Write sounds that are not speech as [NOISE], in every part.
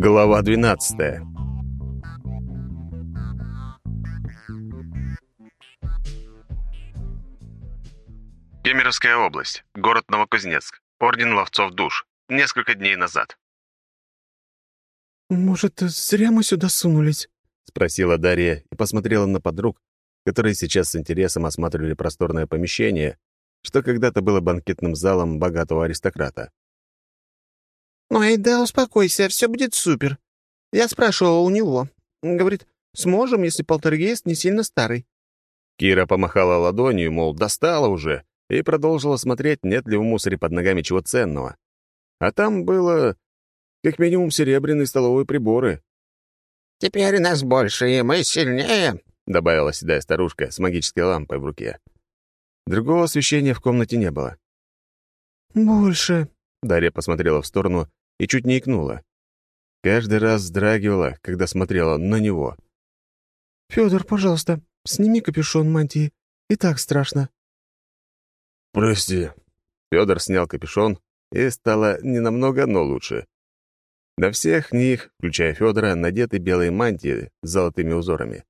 Глава 12. Кемеровская область. Город Новокузнецк. Орден ловцов душ. Несколько дней назад. «Может, зря мы сюда сунулись?» — спросила Дарья и посмотрела на подруг, которые сейчас с интересом осматривали просторное помещение, что когда-то было банкетным залом богатого аристократа. «Ой, да успокойся, все будет супер. Я спрашивала у него. Говорит, сможем, если полтергейст не сильно старый». Кира помахала ладонью, мол, достала уже, и продолжила смотреть, нет ли в мусоре под ногами чего ценного. А там было как минимум серебряные столовые приборы. «Теперь нас больше, и мы сильнее», — добавила седая старушка с магической лампой в руке. Другого освещения в комнате не было. «Больше», — Дарья посмотрела в сторону и чуть не икнула. Каждый раз вздрагивала, когда смотрела на него. «Фёдор, пожалуйста, сними капюшон мантии. И так страшно». «Прости». Фёдор снял капюшон, и стало не намного, но лучше. На всех них, включая Фёдора, надеты белые мантии с золотыми узорами.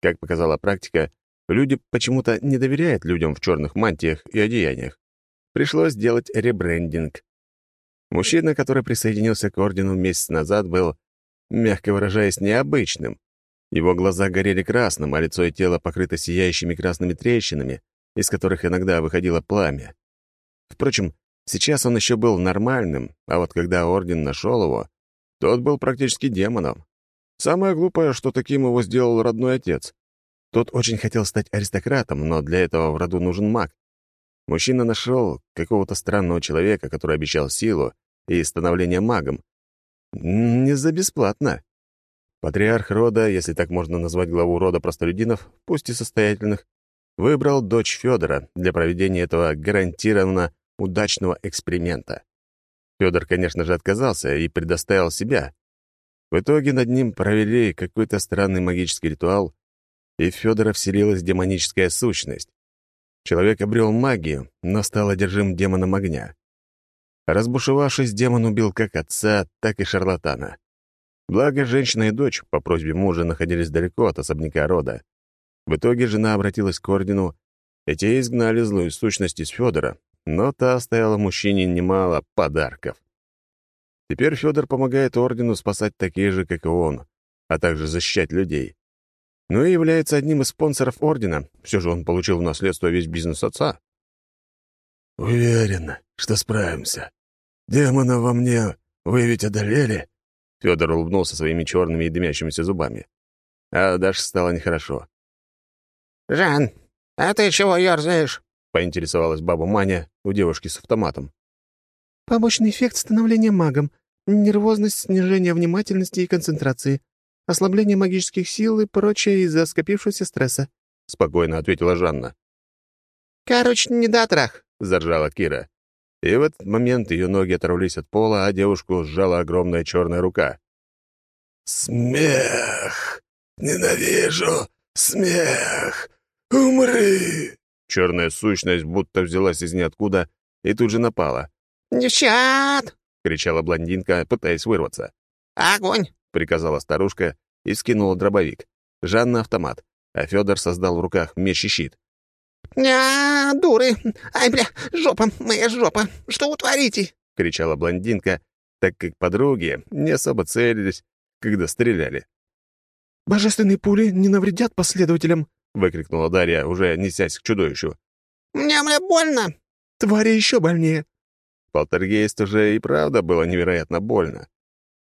Как показала практика, люди почему-то не доверяют людям в черных мантиях и одеяниях. Пришлось сделать ребрендинг. Мужчина, который присоединился к ордену месяц назад, был, мягко выражаясь, необычным. Его глаза горели красным, а лицо и тело покрыто сияющими красными трещинами, из которых иногда выходило пламя. Впрочем, сейчас он еще был нормальным, а вот когда орден нашел его, тот был практически демоном. Самое глупое, что таким его сделал родной отец. Тот очень хотел стать аристократом, но для этого в роду нужен маг. Мужчина нашел какого-то странного человека, который обещал силу, и становление магом. Не за бесплатно. Патриарх рода, если так можно назвать главу рода простолюдинов, пусть и состоятельных, выбрал дочь Федора для проведения этого гарантированно удачного эксперимента. Федор, конечно же, отказался и предоставил себя. В итоге над ним провели какой-то странный магический ритуал, и в Федора вселилась демоническая сущность. Человек обрел магию, но стал одержим демоном огня. Разбушевавшись, демон убил как отца, так и шарлатана. Благо, женщина и дочь по просьбе мужа находились далеко от особняка рода. В итоге жена обратилась к ордену, и те изгнали злую сущность из Федора, но та оставила мужчине немало подарков. Теперь Федор помогает ордену спасать такие же, как и он, а также защищать людей. Ну и является одним из спонсоров ордена, все же он получил в наследство весь бизнес отца. «Уверен, что справимся. Демона во мне вы ведь одолели?» Федор улыбнулся своими черными и дымящимися зубами. А Даше стало нехорошо. «Жан, а ты чего ерзаешь?» — поинтересовалась баба Маня у девушки с автоматом. «Побочный эффект становления магом, нервозность, снижение внимательности и концентрации, ослабление магических сил и прочее из-за скопившегося стресса», — спокойно ответила Жанна. «Короче, недотрах», — заржала Кира. И в этот момент ее ноги оторвались от пола, а девушку сжала огромная черная рука. «Смех! Ненавижу смех! Умри!» Черная сущность будто взялась из ниоткуда и тут же напала. «Девчат!» — кричала блондинка, пытаясь вырваться. «Огонь!» — приказала старушка и скинула дробовик. Жанна — автомат, а Федор создал в руках меч и щит. «Ня, дуры! Ай, бля, жопа, моя жопа! Что вы творите?» — кричала блондинка, так как подруги не особо целились, когда стреляли. «Божественные пули не навредят последователям!» — выкрикнула Дарья, уже несясь к чудовищу. «Мне, бля, больно!» «Твари еще больнее!» Полтергейст уже и правда было невероятно больно.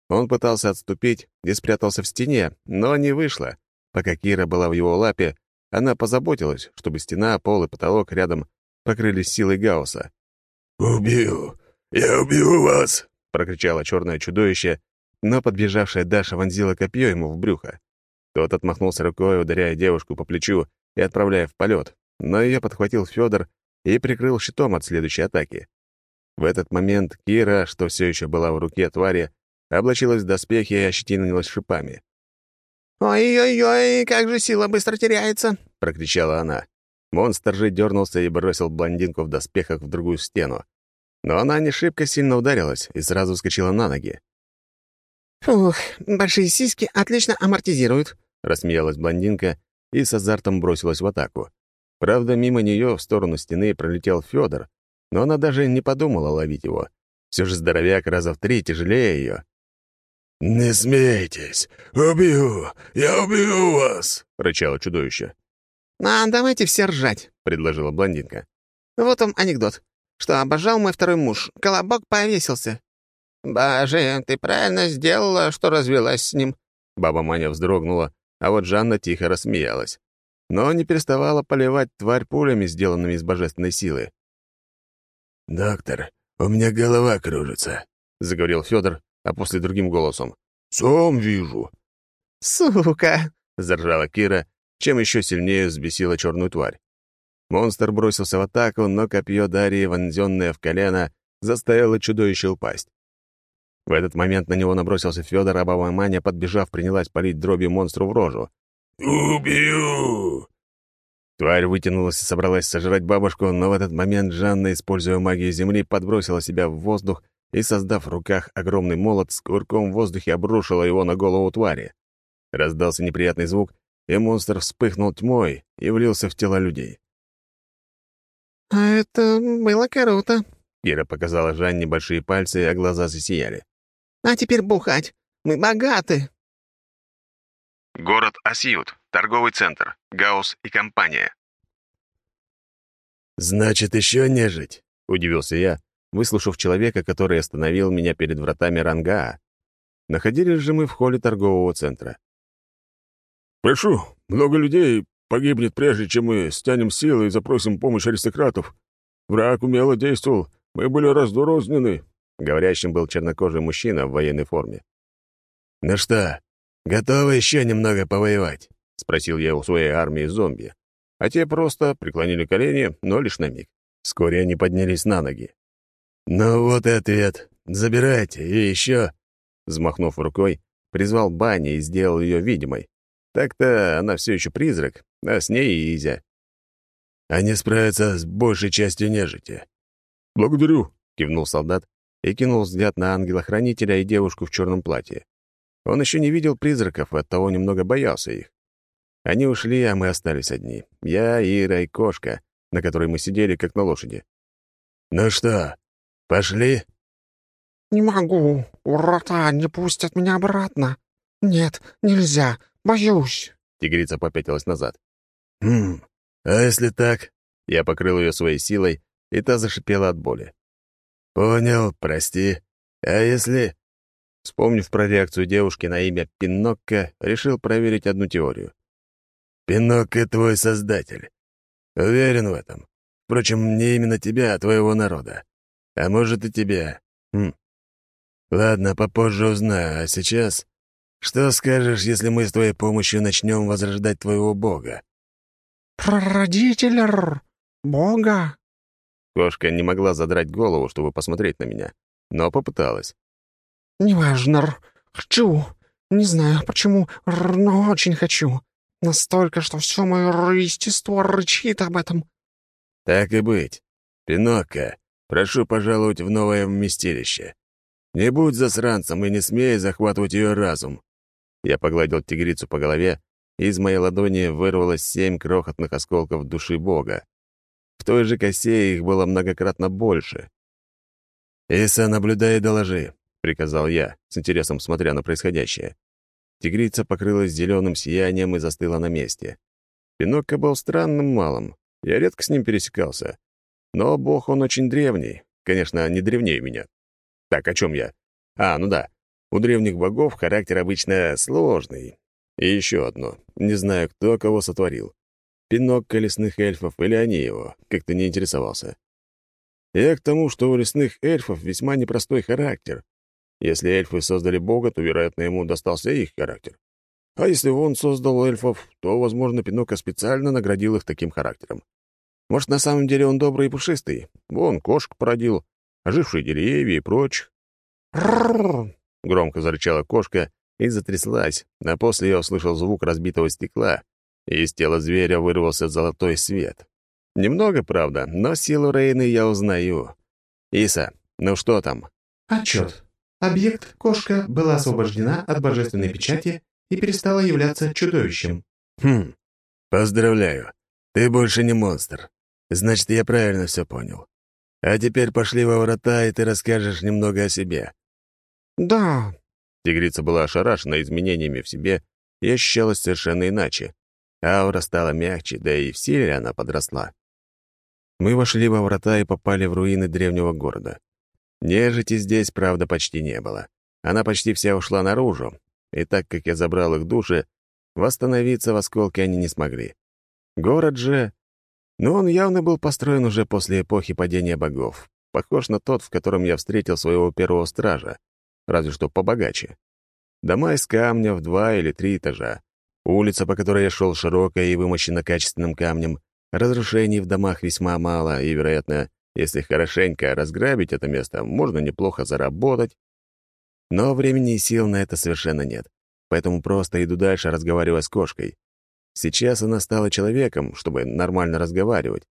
Он пытался отступить и спрятался в стене, но не вышло. Пока Кира была в его лапе, она позаботилась, чтобы стена, пол и потолок рядом покрылись силой Гаусса. «Убью! Я убью вас!» — прокричало черное чудовище, но подбежавшая Даша вонзила копье ему в брюхо. Тот отмахнулся рукой, ударяя девушку по плечу и отправляя в полет, но ее подхватил Федор и прикрыл щитом от следующей атаки. В этот момент Кира, что все еще была в руке твари, облачилась в доспехи и ощетинилась шипами. «Ой-ой-ой, как же сила быстро теряется!» — прокричала она. Монстр же дернулся и бросил блондинку в доспехах в другую стену. Но она не шибко сильно ударилась и сразу вскочила на ноги. «Фух, большие сиськи отлично амортизируют», — рассмеялась блондинка и с азартом бросилась в атаку. Правда, мимо нее в сторону стены пролетел Федор, но она даже не подумала ловить его. Все же здоровяк раза в три тяжелее ее. «Не смейтесь! Убью! Я убью вас!» — рычало чудовище. «А давайте все ржать», — предложила блондинка. «Вот вам анекдот. Что обожал мой второй муж. Колобок повесился». «Боже, ты правильно сделала, что развелась с ним». Баба Маня вздрогнула, а вот Жанна тихо рассмеялась. Но не переставала поливать тварь пулями, сделанными из божественной силы. «Доктор, у меня голова кружится», — заговорил Федор, а после другим голосом. «Сам вижу». «Сука!» — заржала Кира, чем еще сильнее взбесила черную тварь. Монстр бросился в атаку, но копье Дарьи, вонзенное в колено, заставило чудовище упасть. В этот момент на него набросился Федор, а баба Маня, подбежав, принялась палить дробью монстру в рожу. «Убью!» Тварь вытянулась и собралась сожрать бабушку, но в этот момент Жанна, используя магию Земли, подбросила себя в воздух и, создав в руках огромный молот, с курком в воздухе обрушила его на голову твари. Раздался неприятный звук, и монстр вспыхнул тьмой и влился в тела людей. «А это было круто», — Кира показала Жанне большие пальцы, а глаза засияли. «А теперь бухать. Мы богаты». Город Асьют, торговый центр, Гаус и компания. «Значит, еще нежить?» — удивился я, выслушав человека, который остановил меня перед вратами ранга Находились же мы в холле торгового центра. «Прошу, много людей погибнет, прежде чем мы стянем силы и запросим помощь аристократов. Враг умело действовал, мы были раздорознены», — говорящим был чернокожий мужчина в военной форме. «Ну что, готовы еще немного повоевать?» — спросил я у своей армии зомби. А те просто преклонили колени, но лишь на миг. Вскоре они поднялись на ноги. «Ну вот и ответ. Забирайте. И еще...» Взмахнув рукой, призвал Бани и сделал ее видимой. Так-то она все еще призрак, а с ней и Изя. «Они справятся с большей частью нежити». «Благодарю», — кивнул солдат и кинул взгляд на ангела-хранителя и девушку в черном платье. Он еще не видел призраков и оттого немного боялся их. Они ушли, а мы остались одни. Я, Ира и кошка, на которой мы сидели, как на лошади. «Ну что, пошли?» «Не могу. Врата не пустят меня обратно. Нет, нельзя. Боюсь». Тигрица попятилась назад. «Хм, а если так?» Я покрыл ее своей силой, и та зашипела от боли. «Понял, прости. А если...» Вспомнив про реакцию девушки на имя Пинокко, решил проверить одну теорию. «Пинокко — твой создатель. Уверен в этом. Впрочем, не именно тебя, а твоего народа. А может, и тебя. Хм. Ладно, попозже узнаю, а сейчас... Что скажешь, если мы с твоей помощью начнем возрождать твоего бога?» «Прародитель бога?» Кошка не могла задрать голову, чтобы посмотреть на меня, но попыталась. «Неважно. Хочу. Не знаю, почему, но очень хочу. Настолько, что все мое естество рычит об этом». «Так и быть. Пинокко, прошу пожаловать в новое вместилище. Не будь засранцем и не смей захватывать ее разум». Я погладил тигрицу по голове, и из моей ладони вырвалось семь крохотных осколков души Бога. В той же косе их было многократно больше. «Иса, наблюдай и доложи приказал я, с интересом смотря на происходящее. Тигрица покрылась зеленым сиянием и застыла на месте. Пинокко был странным малым. Я редко с ним пересекался. Но бог он очень древний. Конечно, не древнее меня. Так, о чем я? А, ну да. У древних богов характер обычно сложный. И еще одно. Не знаю, кто кого сотворил. Пинокко лесных эльфов или они его. Как-то не интересовался. Я к тому, что у лесных эльфов весьма непростой характер. Если эльфы создали бога, то, вероятно, ему достался их характер. А если он создал эльфов, то, возможно, Пинока специально наградил их таким характером. Может, на самом деле он добрый и пушистый. Вон, кошек породил, ожившие деревья и прочь. громко зарычала кошка и затряслась, а после я услышал звук разбитого стекла, и из тела зверя вырвался золотой свет. Немного, правда, но силу Рейны я узнаю. «Иса, ну что там?» «Отчет. Объект «Кошка» была освобождена от божественной печати и перестала являться чудовищем. Хм, поздравляю. Ты больше не монстр. Значит, я правильно все понял. А теперь пошли во врата, и ты расскажешь немного о себе. Да. Тигрица была ошарашена изменениями в себе и ощущалась совершенно иначе. Аура стала мягче, да и в силе она подросла. Мы вошли во врата и попали в руины древнего города. Нежити здесь, правда, почти не было. Она почти вся ушла наружу, и так как я забрал их души, восстановиться в осколке они не смогли. Город же... Ну, он явно был построен уже после эпохи падения богов. Похож на тот, в котором я встретил своего первого стража, разве что побогаче. Дома из камня в два или три этажа. Улица, по которой я шел, широкая и вымощена качественным камнем. Разрушений в домах весьма мало, и, вероятно, если хорошенько разграбить это место, можно неплохо заработать. Но времени и сил на это совершенно нет. Поэтому просто иду дальше, разговаривая с кошкой. Сейчас она стала человеком, чтобы нормально разговаривать.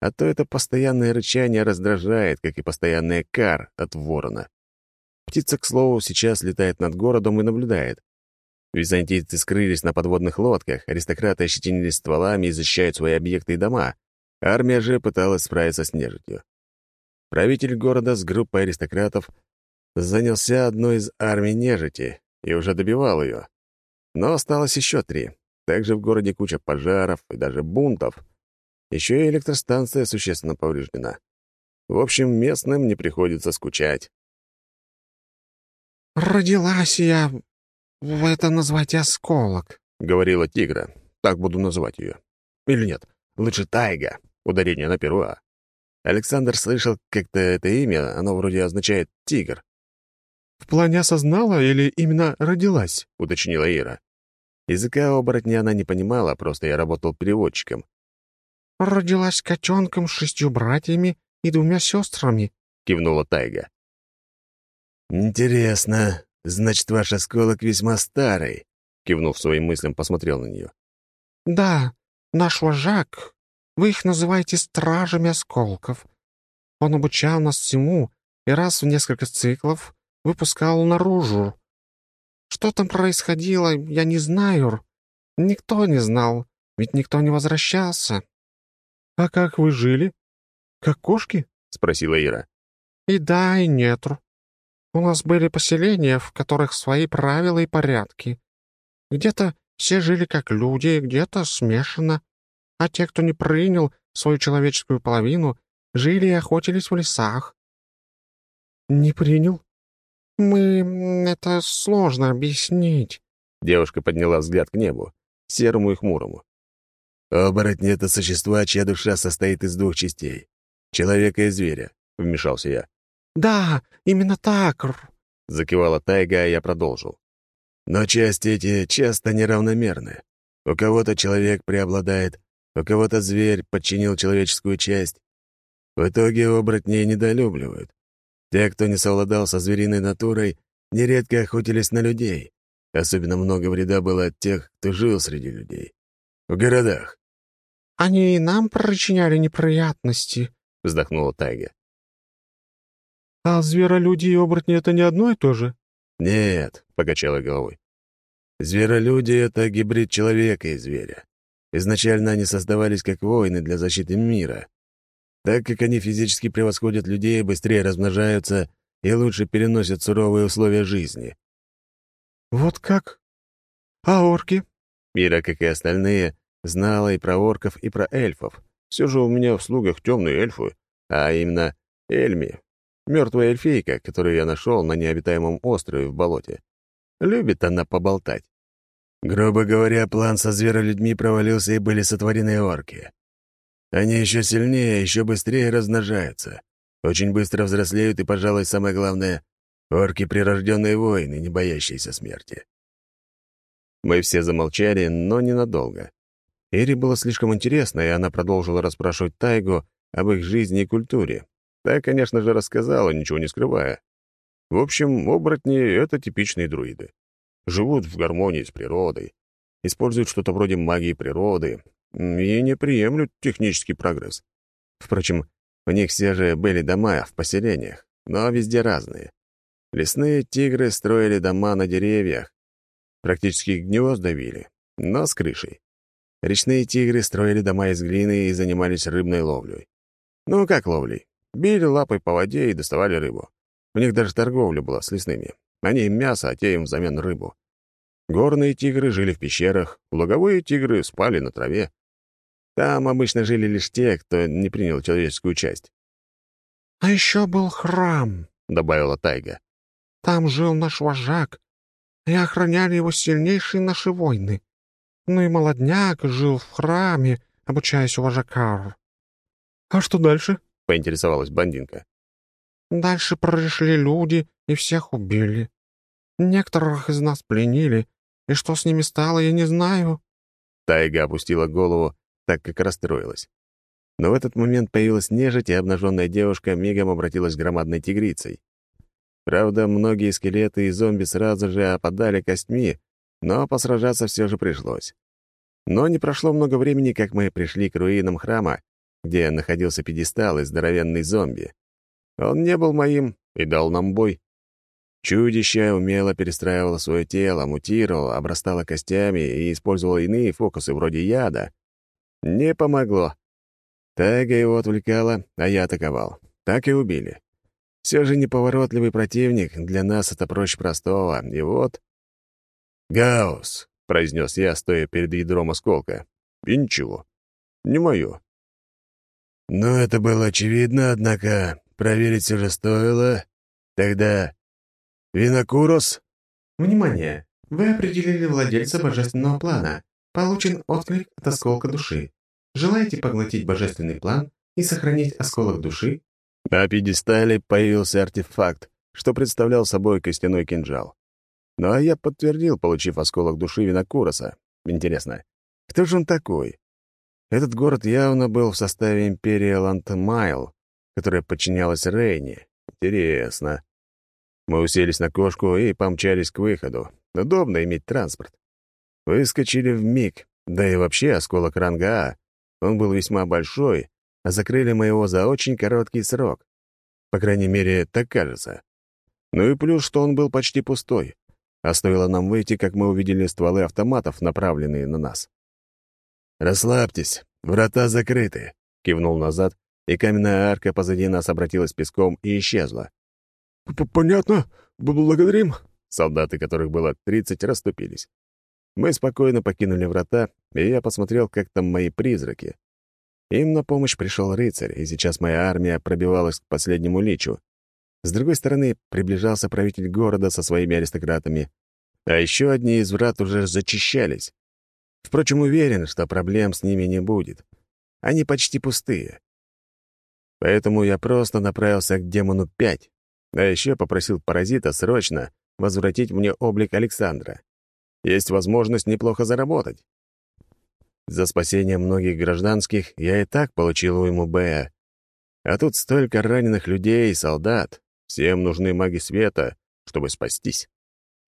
А то это постоянное рычание раздражает, как и постоянный кар от ворона. Птица, к слову, сейчас летает над городом и наблюдает. Византийцы скрылись на подводных лодках, аристократы ощетинились стволами и защищают свои объекты и дома. Армия же пыталась справиться с нежитью. Правитель города с группой аристократов занялся одной из армий нежити и уже добивал ее. Но осталось еще три. Также в городе куча пожаров и даже бунтов. Еще и электростанция существенно повреждена. В общем, местным не приходится скучать. «Родилась я «Вы это называете осколок», — говорила тигра. Так буду называть ее. Или нет, лучше тайга, ударение на первое. Александр слышал как-то это имя, оно вроде означает «тигр». «В плане осознала или именно родилась?» — уточнила Ира. Языка оборотня она не понимала, просто я работал переводчиком. «Родилась котенком с шестью братьями и двумя сестрами», — кивнула Тайга. «Интересно, Значит, ваш осколок весьма старый», — кивнув своим мыслям, посмотрел на нее. «Да, наш вожак. Вы их называете стражами осколков. Он обучал нас всему и раз в несколько циклов выпускал наружу. Что там происходило, я не знаю. Никто не знал, ведь никто не возвращался». «А как вы жили? Как кошки?» — спросила Ира. «И да, и нет. У нас были поселения, в которых свои правила и порядки. Где-то все жили как люди, где-то смешанно. А те, кто не принял свою человеческую половину, жили и охотились в лесах. «Не принял?» «Мы... это сложно объяснить». Девушка подняла взгляд к небу, серому и хмурому. «Оборотни — это существа, чья душа состоит из двух частей — человека и зверя», — вмешался я. «Да, именно так!» — закивала тайга, а я продолжил. «Но части эти часто неравномерны. У кого-то человек преобладает, у кого-то зверь подчинил человеческую часть. В итоге оборотней недолюбливают. Те, кто не совладал со звериной натурой, нередко охотились на людей. Особенно много вреда было от тех, кто жил среди людей. В городах. «Они и нам причиняли неприятности», — вздохнула Тайга. «А зверолюди и оборотни — это не одно и то же?» «Нет», — покачала головой. «Зверолюди — это гибрид человека и зверя. Изначально они создавались как воины для защиты мира. Так как они физически превосходят людей, быстрее размножаются и лучше переносят суровые условия жизни». «Вот как? А орки?» Мира, как и остальные, знала и про орков, и про эльфов. Все же у меня в слугах темные эльфы, а именно Эльми, Мертвая эльфийка, которую я нашел на необитаемом острове в болоте. Любит она поболтать. Грубо говоря, план со зверолюдьми провалился и были сотворены орки. Они еще сильнее, еще быстрее размножаются. Очень быстро взрослеют и, пожалуй, самое главное — орки — прирожденные воины, не боящиеся смерти. Мы все замолчали, но ненадолго. Эри было слишком интересно, и она продолжила расспрашивать Тайгу об их жизни и культуре, Та, конечно же, рассказала, ничего не скрывая. В общем, оборотни — это типичные друиды. Живут в гармонии с природой, используют что-то вроде магии природы и не приемлют технический прогресс. Впрочем, у них все же были дома в поселениях, но везде разные. Лесные тигры строили дома на деревьях, практически гнезда вили, но с крышей. Речные тигры строили дома из глины и занимались рыбной ловлей. Ну, как ловлей? Били лапой по воде и доставали рыбу. У них даже торговля была с лесными. Они им мясо, а те им взамен рыбу. Горные тигры жили в пещерах, луговые тигры спали на траве. Там обычно жили лишь те, кто не принял человеческую часть. «А еще был храм», — добавила Тайга. «Там жил наш вожак, и охраняли его сильнейшие наши войны. Ну и молодняк жил в храме, обучаясь у вожака». «А что дальше?» — поинтересовалась бандинка. «Дальше пришли люди и всех убили. Некоторых из нас пленили, и что с ними стало, я не знаю». Тайга опустила голову, так как расстроилась. Но в этот момент появилась нежить, и обнаженная девушка мигом обратилась громадной тигрицей. Правда, многие скелеты и зомби сразу же опадали костьми, но посражаться все же пришлось. Но не прошло много времени, как мы пришли к руинам храма, где находился пьедестал и здоровенный зомби. Он не был моим и дал нам бой. Чудище умело перестраивало свое тело, мутировало, обрастало костями и использовало иные фокусы вроде яда. Не помогло. Тайга его отвлекала, а я атаковал. Так и убили. Все же неповоротливый противник, для нас это проще простого, и вот... «Гаусс», — произнес я, стоя перед ядром осколка. И ничего. Не мое. «Ну, это было очевидно, однако проверить все же стоило. Тогда Винокурос?» «Внимание! Вы определили владельца божественного плана. Получен отклик от осколка души. Желаете поглотить божественный план и сохранить осколок души?» На пьедестале появился артефакт, что представлял собой костяной кинжал. Ну а я подтвердил, получив осколок души Винокуроса. Интересно, кто же он такой? Этот город явно был в составе империи Лантмайл, которая подчинялась Рейне. Интересно. Мы уселись на кошку и помчались к выходу. Удобно иметь транспорт. Выскочили в миг, да и вообще осколок ранга А. Он был весьма большой, а закрыли мы его за очень короткий срок. По крайней мере, так кажется. Ну и плюс, что он был почти пустой. А стоило нам выйти, как мы увидели стволы автоматов, направленные на нас. «Расслабьтесь, врата закрыты», — кивнул назад, и каменная арка позади нас обратилась песком и исчезла. «Понятно. Благодарим». Солдаты, которых было тридцать, расступились. Мы спокойно покинули врата, и я посмотрел, как там мои призраки. Им на помощь пришел рыцарь, и сейчас моя армия пробивалась к последнему личу. С другой стороны, приближался правитель города со своими аристократами, а еще одни из врат уже зачищались. Впрочем, уверен, что проблем с ними не будет. Они почти пустые. Поэтому я просто направился к демону 5, а еще попросил паразита срочно возвратить мне облик Александра. Есть возможность неплохо заработать. За спасение многих гражданских я и так получил уйму Б. А тут столько раненых людей и солдат. Всем нужны маги света, чтобы спастись.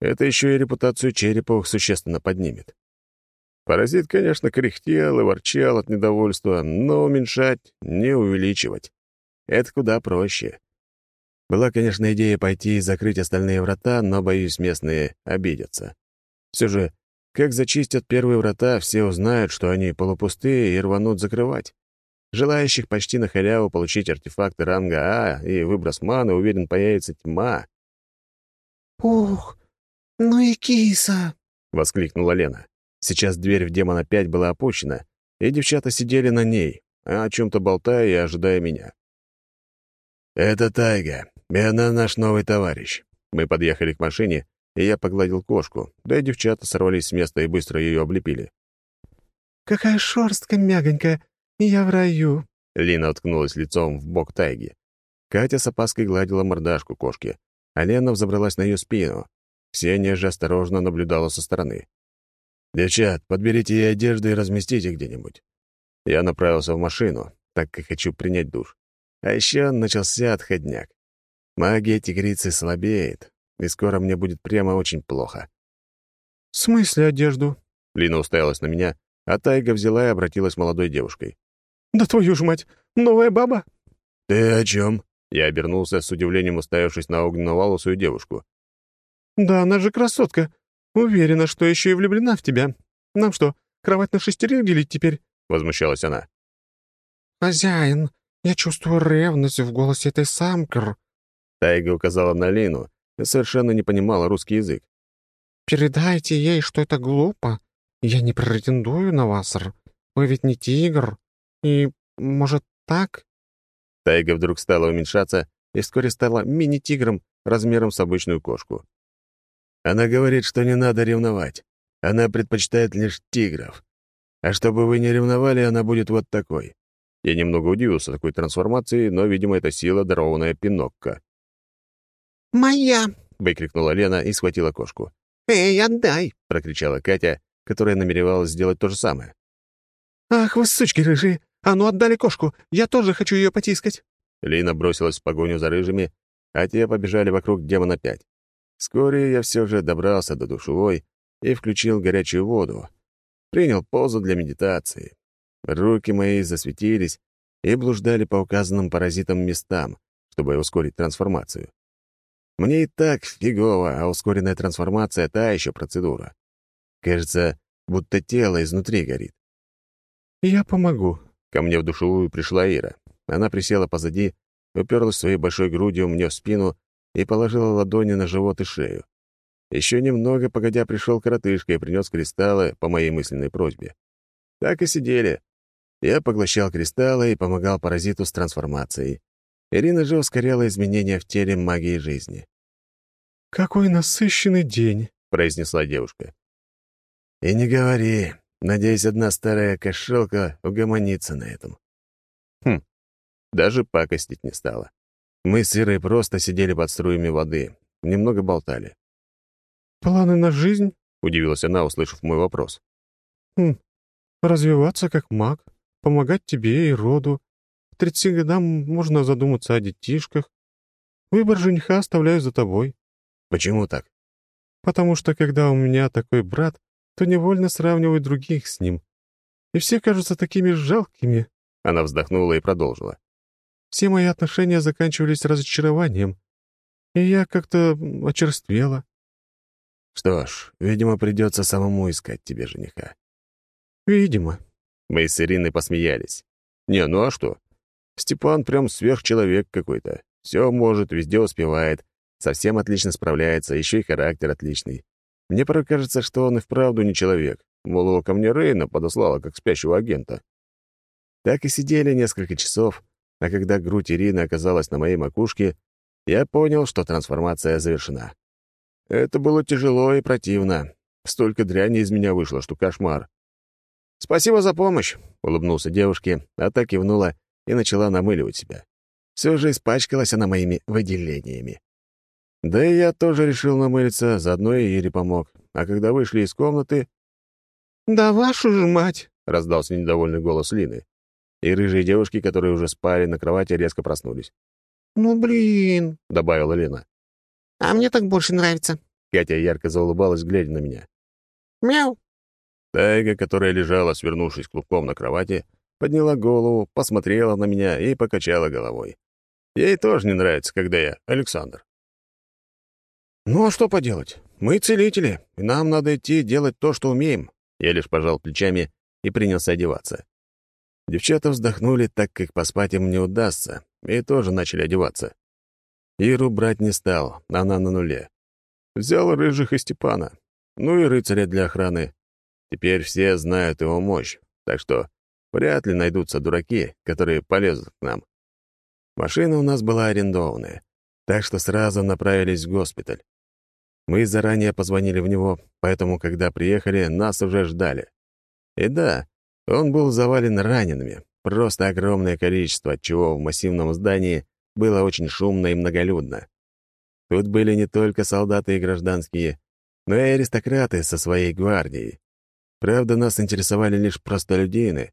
Это еще и репутацию Череповых существенно поднимет. Паразит, конечно, кряхтел и ворчал от недовольства, но уменьшать, не увеличивать. Это куда проще. Была, конечно, идея пойти и закрыть остальные врата, но, боюсь, местные обидятся. Все же, как зачистят первые врата, все узнают, что они полупустые, и рванут закрывать. Желающих почти на халяву получить артефакты ранга А и выброс маны, уверен, появится тьма. «Ух, ну и киса!» — воскликнула Лена. Сейчас дверь в демона 5 была опущена, и девчата сидели на ней, о чем-то болтая и ожидая меня. «Это Тайга. И она наш новый товарищ. Мы подъехали к машине, и я погладил кошку, да и девчата сорвались с места и быстро ее облепили. «Какая шерстка мягонькая! Я в раю!» Лина уткнулась лицом в бок Тайги. Катя с опаской гладила мордашку кошки, а Лена взобралась на ее спину. Ксения же осторожно наблюдала со стороны. «Девчат, подберите ей одежду и разместите где-нибудь». Я направился в машину, так как хочу принять душ. А еще начался отходняк. Магия тигрицы слабеет, и скоро мне будет прямо очень плохо. «В смысле одежду?» Лина уставилась на меня, а Тайга взяла и обратилась молодой девушкой. «Да твою ж мать! Новая баба!» «Ты о чем?» Я обернулся с удивлением, уставившись на огненно-волосую девушку. «Да она же красотка. Уверена, что еще и влюблена в тебя. Нам что, кровать на шестерых делить теперь?» — возмущалась она. «Хозяин, я чувствую ревность в голосе этой самкр». Тайга указала на Лину и совершенно не понимала русский язык. «Передайте ей, что это глупо. Я не претендую на вас. Вы ведь не тигр. И, может, так?» Тайга вдруг стала уменьшаться и вскоре стала мини-тигром размером с обычную кошку. Она говорит, что не надо ревновать. Она предпочитает лишь тигров. А чтобы вы не ревновали, она будет вот такой. Я немного удивился такой трансформации, но, видимо, это сила, дарованная Пинокко. «Моя!» — выкрикнула Лена и схватила кошку. «Эй, отдай!» — прокричала Катя, которая намеревалась сделать то же самое. «Ах, вы сучки рыжие! А ну, отдали кошку! Я тоже хочу ее потискать!» Лина бросилась в погоню за рыжими, а те побежали вокруг демона пять. Вскоре я все же добрался до душевой и включил горячую воду. Принял позу для медитации. Руки мои засветились и блуждали по указанным паразитам местам, чтобы ускорить трансформацию. Мне и так фигово, а ускоренная трансформация — та еще процедура. Кажется, будто тело изнутри горит. «Я помогу». Ко мне в душевую пришла Ира. Она присела позади, уперлась своей большой грудью мне в спину и положила ладони на живот и шею. Еще немного, погодя, пришел коротышка и принес кристаллы по моей мысленной просьбе. Так и сидели. Я поглощал кристаллы и помогал паразиту с трансформацией. Ирина же ускоряла изменения в теле магии жизни. «Какой насыщенный день!» — произнесла девушка. «И не говори. Надеюсь, одна старая кошелка угомонится на этом». Хм, даже пакостить не стала. Мы с Ирой просто сидели под струями воды, немного болтали. «Планы на жизнь?» — удивилась она, услышав мой вопрос. «Хм, развиваться как маг, помогать тебе и роду. К тридцати годам можно задуматься о детишках. Выбор жениха оставляю за тобой». «Почему так?» «Потому что, когда у меня такой брат, то невольно сравниваю других с ним. И все кажутся такими жалкими». Она вздохнула и продолжила. Все мои отношения заканчивались разочарованием, и я как-то очерствела. Что ж, видимо, придется самому искать тебе жениха. Видимо. Мы с Ириной посмеялись. Не, ну а что? Степан прям сверхчеловек какой-то. Все может, везде успевает, совсем отлично справляется, еще и характер отличный. Мне порой кажется, что он и вправду не человек. Мол, его ко мне Рейна подослала как спящего агента. Так и сидели несколько часов, а когда грудь Ирины оказалась на моей макушке, я понял, что трансформация завершена. Это было тяжело и противно. Столько дряни из меня вышло, что кошмар. «Спасибо за помощь», — улыбнулся девушке, а та кивнула и начала намыливать себя. Все же испачкалась она моими выделениями. Да и я тоже решил намылиться, заодно и Ире помог. А когда вышли из комнаты... «Да вашу же мать!» — раздался недовольный голос Лины и рыжие девушки, которые уже спали на кровати, резко проснулись. «Ну, блин», — добавила Лена. «А мне так больше нравится». Катя ярко заулыбалась, глядя на меня. «Мяу». Тайга, которая лежала, свернувшись клубком на кровати, подняла голову, посмотрела на меня и покачала головой. Ей тоже не нравится, когда я Александр. «Ну а что поделать? Мы целители, и нам надо идти делать то, что умеем». Я лишь пожал плечами и принялся одеваться. Девчата вздохнули, так как поспать им не удастся, и тоже начали одеваться. Иру брать не стал, она на нуле. Взял рыжих и Степана, ну и рыцаря для охраны. Теперь все знают его мощь, так что вряд ли найдутся дураки, которые полезут к нам. Машина у нас была арендованная, так что сразу направились в госпиталь. Мы заранее позвонили в него, поэтому, когда приехали, нас уже ждали. И да, он был завален ранеными, просто огромное количество, отчего в массивном здании было очень шумно и многолюдно. Тут были не только солдаты и гражданские, но и аристократы со своей гвардией. Правда, нас интересовали лишь простолюдины.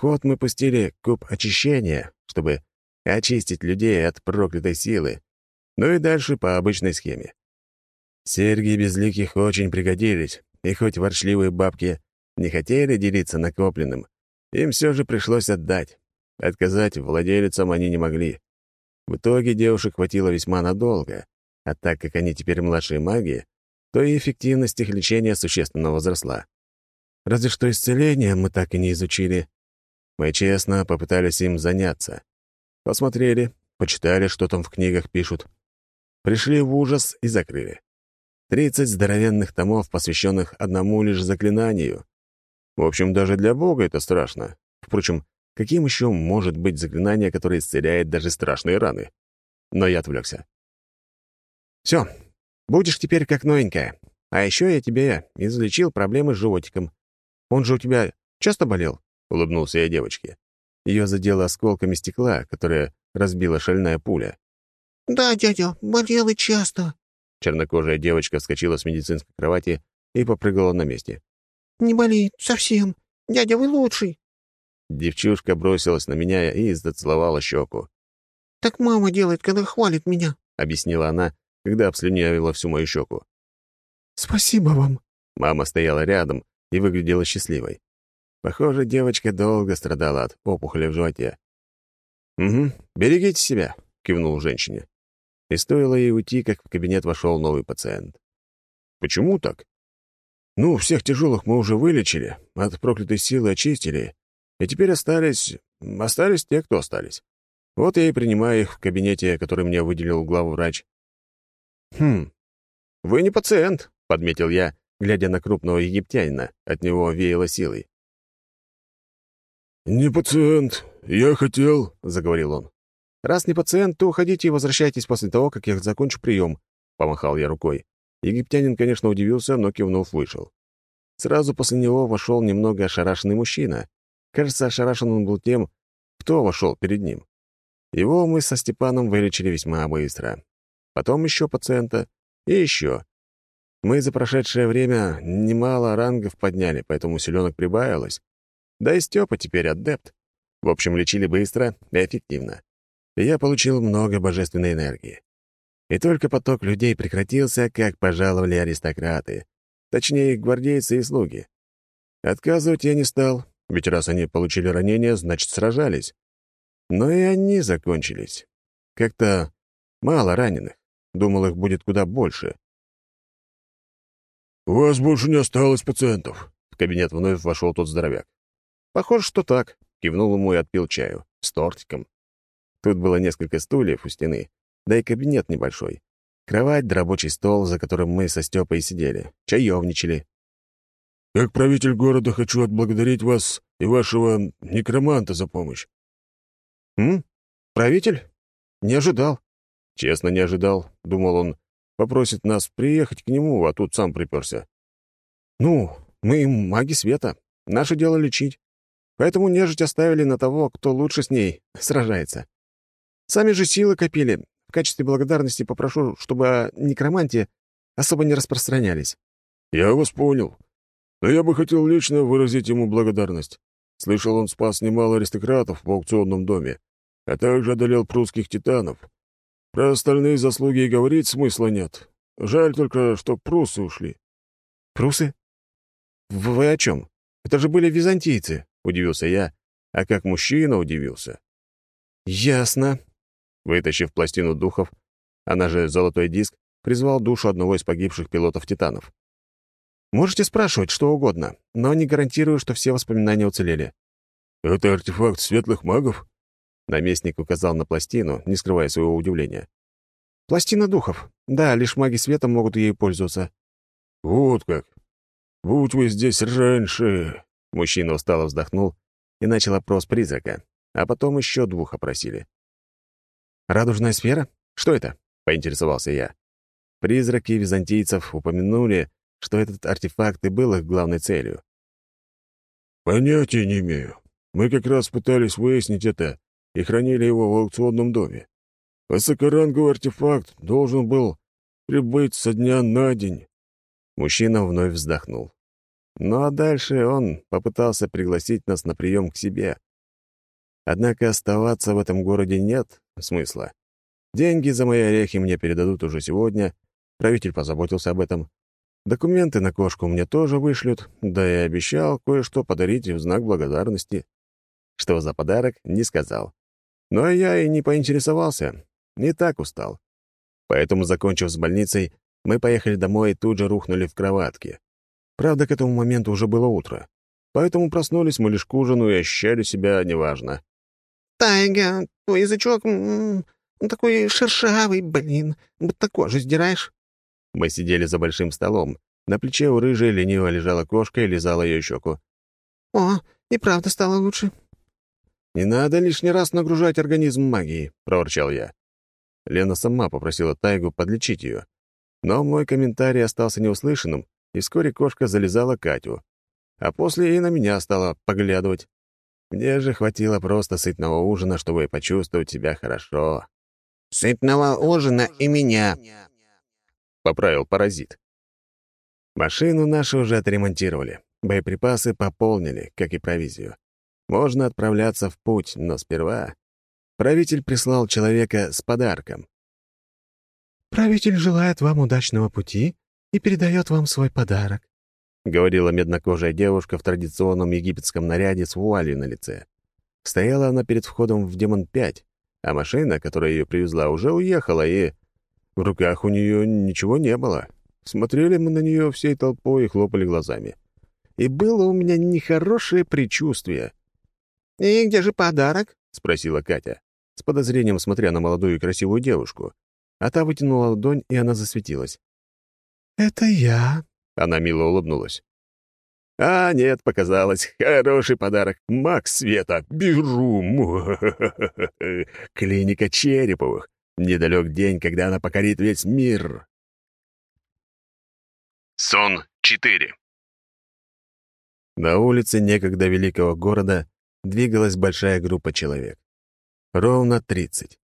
Ход мы пустили куб очищения, чтобы очистить людей от проклятой силы, ну и дальше по обычной схеме. Серьги безликих очень пригодились, и хоть ворчливые бабки не хотели делиться накопленным, им все же пришлось отдать. Отказать владельцам они не могли. В итоге девушек хватило весьма надолго, а так как они теперь младшие маги, то и эффективность их лечения существенно возросла. Разве что исцеление мы так и не изучили. Мы честно попытались им заняться. Посмотрели, почитали, что там в книгах пишут. Пришли в ужас и закрыли. Тридцать здоровенных томов, посвященных одному лишь заклинанию. В общем, даже для Бога это страшно. Впрочем, каким еще может быть заклинание, которое исцеляет даже страшные раны? Но я отвлекся. «Все, будешь теперь как новенькая. А еще я тебе излечил проблемы с животиком. Он же у тебя часто болел?» — улыбнулся я девочке. Ее задело осколками стекла, которое разбила шальная пуля. «Да, дядя, болел и часто». Чернокожая девочка вскочила с медицинской кровати и попрыгала на месте. «Не болит совсем. Дядя, вы лучший». Девчушка бросилась на меня и зацеловала щеку. «Так мама делает, когда хвалит меня», — объяснила она, когда обслюнявила всю мою щеку. «Спасибо вам». Мама стояла рядом и выглядела счастливой. Похоже, девочка долго страдала от опухоли в животе. «Угу, берегите себя», — кивнул женщине. И стоило ей уйти, как в кабинет вошел новый пациент. «Почему так?» «Ну, всех тяжелых мы уже вылечили, от проклятой силы очистили, и теперь остались... остались те, кто остались. Вот я и принимаю их в кабинете, который мне выделил главврач. «Хм, вы не пациент», — подметил я, глядя на крупного египтянина. От него веяло силой. «Не пациент. Я хотел», — заговорил он. «Раз не пациент, то уходите и возвращайтесь после того, как я закончу прием», — помахал я рукой. Египтянин, конечно, удивился, но кивнув, вышел. Сразу после него вошел немного ошарашенный мужчина. Кажется, ошарашен он был тем, кто вошел перед ним. Его мы со Степаном вылечили весьма быстро. Потом еще пациента и еще. Мы за прошедшее время немало рангов подняли, поэтому селенок прибавилось. Да и Степа теперь адепт. В общем, лечили быстро и эффективно. Я получил много божественной энергии. И только поток людей прекратился, как пожаловали аристократы. Точнее, гвардейцы и слуги. Отказывать я не стал, ведь раз они получили ранения, значит, сражались. Но и они закончились. Как-то мало раненых. Думал, их будет куда больше. «У вас больше не осталось пациентов», — в кабинет вновь вошел тот здоровяк. «Похоже, что так», — кивнул ему и отпил чаю. С тортиком. Тут было несколько стульев у стены, да и кабинет небольшой. Кровать да рабочий стол, за которым мы со Степой сидели. Чаевничали. «Как правитель города хочу отблагодарить вас и вашего некроманта за помощь». «М? Правитель? Не ожидал». Честно, не ожидал. Думал он, попросит нас приехать к нему, а тут сам приперся. «Ну, мы маги света. Наше дело лечить. Поэтому нежить оставили на того, кто лучше с ней [LAUGHS] сражается. Сами же силы копили. В качестве благодарности попрошу, чтобы о некроманте особо не распространялись». «Я вас понял. Но я бы хотел лично выразить ему благодарность. Слышал, он спас немало аристократов в аукционном доме, а также одолел прусских титанов. Про остальные заслуги и говорить смысла нет. Жаль только, что прусы ушли». «Прусы? Вы о чем? Это же были византийцы», — удивился я, а как мужчина удивился. «Ясно». Вытащив пластину духов, она же золотой диск, призвал душу одного из погибших пилотов «Титанов». «Можете спрашивать что угодно, но не гарантирую, что все воспоминания уцелели». «Это артефакт светлых магов?» Наместник указал на пластину, не скрывая своего удивления. «Пластина духов. Да, лишь маги света могут ей пользоваться». «Вот как. Будь вы здесь раньше...» Мужчина устало вздохнул и начал опрос призрака, а потом еще двух опросили. «Радужная сфера? Что это?» — поинтересовался я. Призраки византийцев упомянули, что этот артефакт и был их главной целью. «Понятия не имею. Мы как раз пытались выяснить это и хранили его в аукционном доме. Высокоранговый артефакт должен был прибыть со дня на день. Мужчина вновь вздохнул. Ну а дальше он попытался пригласить нас на прием к себе. Однако оставаться в этом городе нет смысла. Деньги за мои орехи мне передадут уже сегодня, правитель позаботился об этом. Документы на кошку мне тоже вышлют, да и обещал кое-что подарить в знак благодарности. Что за подарок, не сказал. Но я и не поинтересовался. не так устал. Поэтому, закончив с больницей, мы поехали домой и тут же рухнули в кроватке. Правда, к этому моменту уже было утро. Поэтому проснулись мы лишь к ужину и ощущали себя неважно. «Тайга, твой язычок м -м, такой шершавый, блин, будто кожу сдираешь». Мы сидели за большим столом. На плече у рыжей лениво лежала кошка и лизала ее щеку. «О, и правда стало лучше». «Не надо лишний раз нагружать организм магией», — проворчал я. Лена сама попросила Тайгу подлечить ее. Но мой комментарий остался неуслышанным, и вскоре кошка залезала Катю. А после и на меня стала поглядывать. Мне же хватило просто сытного ужина, чтобы почувствовать себя хорошо. «Сытного ужина и меня», — поправил паразит. Машину нашу уже отремонтировали. Боеприпасы пополнили, как и провизию. Можно отправляться в путь, но сперва правитель прислал человека с подарком. «Правитель желает вам удачного пути и передает вам свой подарок», — говорила меднокожая девушка в традиционном египетском наряде с вуалью на лице. Стояла она перед входом в Демон-5, а машина, которая ее привезла, уже уехала, и в руках у нее ничего не было. Смотрели мы на нее всей толпой и хлопали глазами. И было у меня нехорошее предчувствие. «И где же подарок?» — спросила Катя, с подозрением смотря на молодую и красивую девушку. А та вытянула ладонь, и она засветилась. «Это я», — она мило улыбнулась. «А, нет, показалось. Хороший подарок. Макс Света. Беру. Клиника Череповых. Недалек день, когда она покорит весь мир». Сон 4 На улице некогда великого города двигалась большая группа человек. Ровно 30.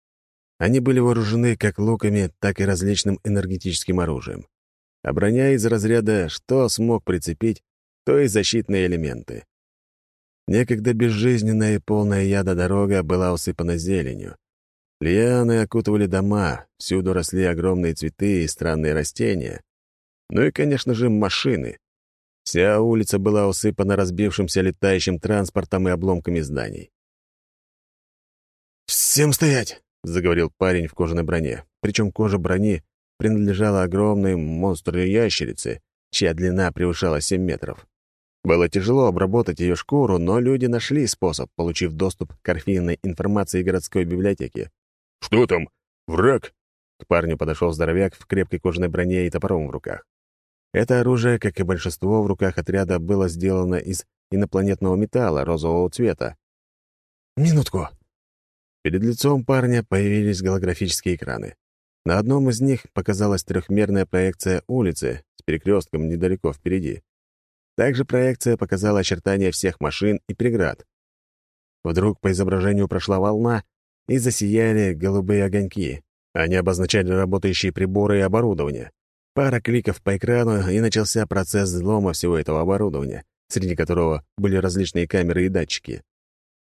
Они были вооружены как луками, так и различным энергетическим оружием. А броня из разряда «что смог прицепить», то и защитные элементы. Некогда безжизненная и полная яда дорога была усыпана зеленью. Лианы окутывали дома, всюду росли огромные цветы и странные растения. Ну и, конечно же, машины. Вся улица была усыпана разбившимся летающим транспортом и обломками зданий. «Всем стоять!» — заговорил парень в кожаной броне. Причем кожа брони принадлежала огромной монстру ящерице, чья длина превышала 7 метров. Было тяжело обработать ее шкуру, но люди нашли способ, получив доступ к архивной информации городской библиотеки. «Что там? Враг?» К парню подошел здоровяк в крепкой кожаной броне и топором в руках. Это оружие, как и большинство в руках отряда, было сделано из инопланетного металла розового цвета. «Минутку!» Перед лицом парня появились голографические экраны. На одном из них показалась трехмерная проекция улицы с перекрестком недалеко впереди. Также проекция показала очертания всех машин и преград. Вдруг по изображению прошла волна, и засияли голубые огоньки. Они обозначали работающие приборы и оборудование. Пара кликов по экрану, и начался процесс взлома всего этого оборудования, среди которого были различные камеры и датчики.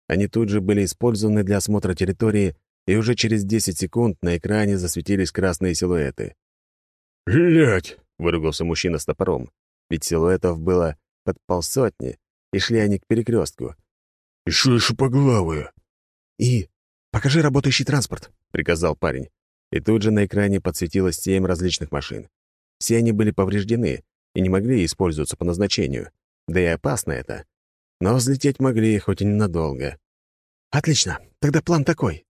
Они тут же были использованы для осмотра территории, и уже через 10 секунд на экране засветились красные силуэты. «Блядь!» — выругался мужчина с топором, ведь силуэтов было под полсотни, и шли они к перекрестку. «Еще и шипоглавые!» «И покажи работающий транспорт», — приказал парень. И тут же на экране подсветилось семь различных машин. Все они были повреждены и не могли использоваться по назначению. Да и опасно это. Но взлететь могли, хоть и ненадолго. «Отлично, тогда план такой».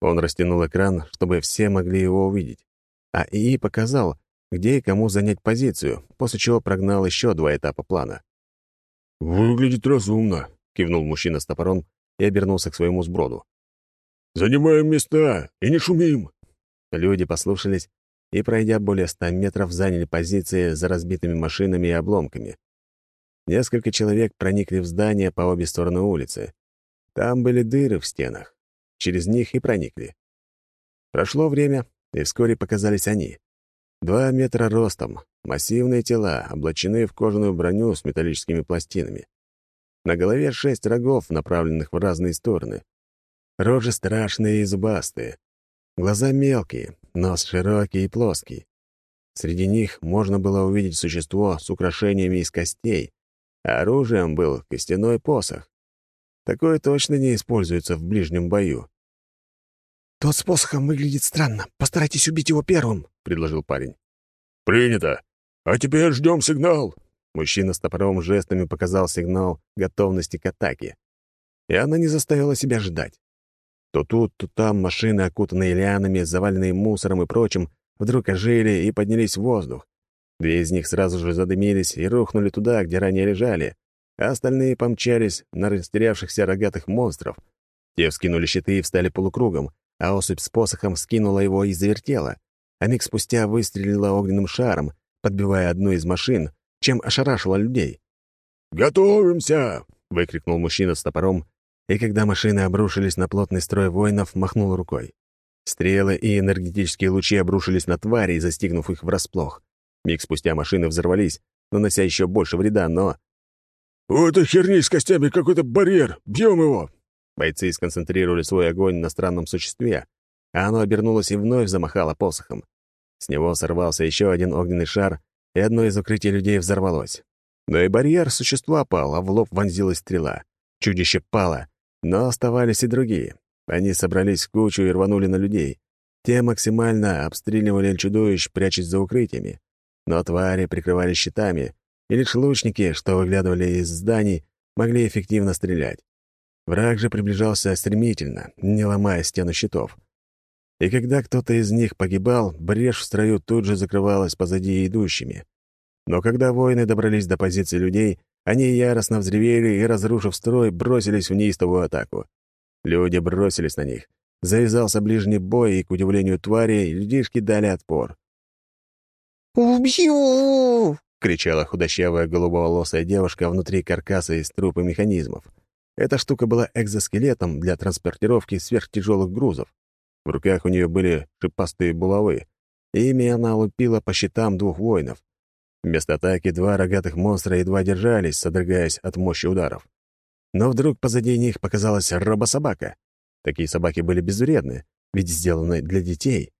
Он растянул экран, чтобы все могли его увидеть. А ИИ показал, где и кому занять позицию, после чего прогнал еще два этапа плана. «Выглядит разумно», — кивнул мужчина с топором и обернулся к своему сброду. «Занимаем места и не шумим!» Люди послушались и, пройдя более ста метров, заняли позиции за разбитыми машинами и обломками. Несколько человек проникли в здание по обе стороны улицы. Там были дыры в стенах. Через них и проникли. Прошло время, и вскоре показались они. Два метра ростом, массивные тела, облачены в кожаную броню с металлическими пластинами. На голове шесть рогов, направленных в разные стороны. Рожи страшные и зубастые. Глаза мелкие, нос широкий и плоский. Среди них можно было увидеть существо с украшениями из костей, а оружием был костяной посох. Такое точно не используется в ближнем бою. «Тот с посохом выглядит странно. Постарайтесь убить его первым», — предложил парень. «Принято. А теперь ждем сигнал». Мужчина с топором жестами показал сигнал готовности к атаке. И она не заставила себя ждать. То тут, то там машины, окутанные лианами, заваленные мусором и прочим, вдруг ожили и поднялись в воздух. Две из них сразу же задымились и рухнули туда, где ранее лежали, а остальные помчались на растерявшихся рогатых монстров. Те вскинули щиты и встали полукругом, а особь с посохом скинула его и завертела, а миг спустя выстрелила огненным шаром, подбивая одну из машин, чем ошарашила людей. «Готовимся!» — выкрикнул мужчина с топором, и когда машины обрушились на плотный строй воинов, махнул рукой. Стрелы и энергетические лучи обрушились на твари, застигнув их врасплох. Миг спустя машины взорвались, нанося еще больше вреда, но... «У этой херни с костями какой-то барьер! Бьем его!» Бойцы сконцентрировали свой огонь на странном существе, а оно обернулось и вновь замахало посохом. С него сорвался еще один огненный шар, и одно из укрытий людей взорвалось. Но и барьер существа пал, а в лоб вонзилась стрела. Чудище пало, но оставались и другие. Они собрались в кучу и рванули на людей. Те максимально обстреливали чудовищ, прячась за укрытиями. Но твари прикрывали щитами, и лишь лучники, что выглядывали из зданий, могли эффективно стрелять. Враг же приближался стремительно, не ломая стену щитов. И когда кто-то из них погибал, брешь в строю тут же закрывалась позади идущими. Но когда воины добрались до позиции людей, они яростно взревели и, разрушив строй, бросились в неистовую атаку. Люди бросились на них. Завязался ближний бой, и, к удивлению твари, людишки дали отпор. «Убью!» — кричала худощавая голубоволосая девушка внутри каркаса из трупа механизмов. Эта штука была экзоскелетом для транспортировки сверхтяжелых грузов. В руках у нее были шипастые булавы, ими она лупила по щитам двух воинов. Вместо атаки два рогатых монстра едва держались, содрогаясь от мощи ударов. Но вдруг позади них показалась робособака. Такие собаки были безвредны, ведь сделаны для детей.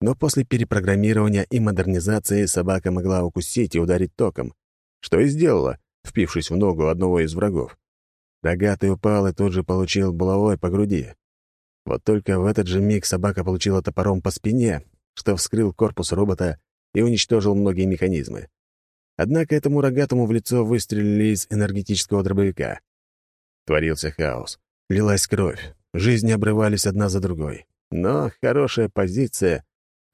Но после перепрограммирования и модернизации собака могла укусить и ударить током, что и сделала, впившись в ногу одного из врагов. Рогатый упал и тут же получил булавой по груди. Вот только в этот же миг собака получила топором по спине, что вскрыл корпус робота и уничтожил многие механизмы. Однако этому рогатому в лицо выстрелили из энергетического дробовика. Творился хаос. Лилась кровь. Жизни обрывались одна за другой. Но хорошая позиция,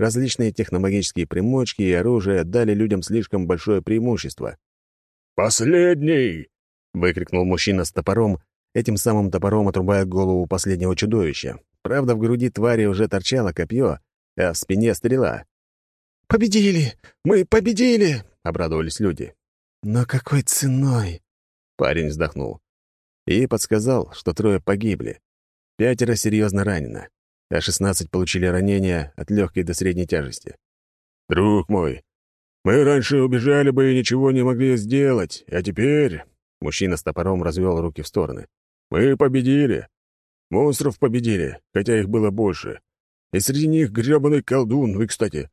различные техномагические примочки и оружие дали людям слишком большое преимущество. «Последний!» — выкрикнул мужчина с топором, этим самым топором отрубая голову последнего чудовища. Правда, в груди твари уже торчало копье, а в спине стрела. «Победили! Мы победили!» — обрадовались люди. «Но какой ценой?» Парень вздохнул. И подсказал, что трое погибли. Пятеро серьезно ранено, а шестнадцать получили ранения от легкой до средней тяжести. «Друг мой, мы раньше убежали бы и ничего не могли сделать, а теперь...» Мужчина с топором развел руки в стороны. «Мы победили. Монстров победили, хотя их было больше. И среди них грёбаный колдун, вы, кстати.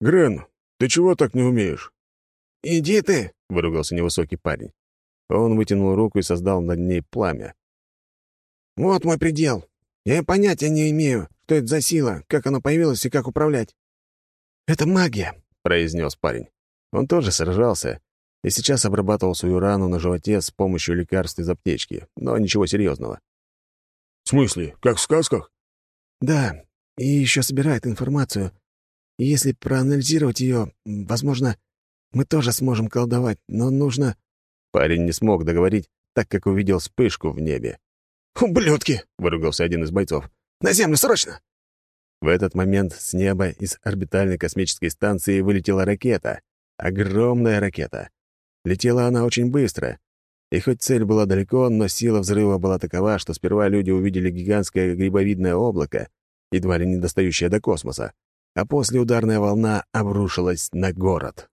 Грен, ты чего так не умеешь?» «Иди ты!» — выругался невысокий парень. Он вытянул руку и создал над ней пламя. «Вот мой предел. Я и понятия не имею, что это за сила, как она появилась и как управлять». «Это магия», — произнес парень. Он тоже сражался и сейчас обрабатывал свою рану на животе с помощью лекарств из аптечки, но ничего серьезного. «В смысле, как в сказках?» «Да, и еще собирает информацию. И если проанализировать ее, возможно, мы тоже сможем колдовать, но нужно...» Парень не смог договорить, так как увидел вспышку в небе. «Ублюдки!» — выругался один из бойцов. «На землю, срочно!» В этот момент с неба из орбитальной космической станции вылетела ракета. Огромная ракета. Летела она очень быстро. И хоть цель была далеко, но сила взрыва была такова, что сперва люди увидели гигантское грибовидное облако, едва ли не достающее до космоса, а после ударная волна обрушилась на город.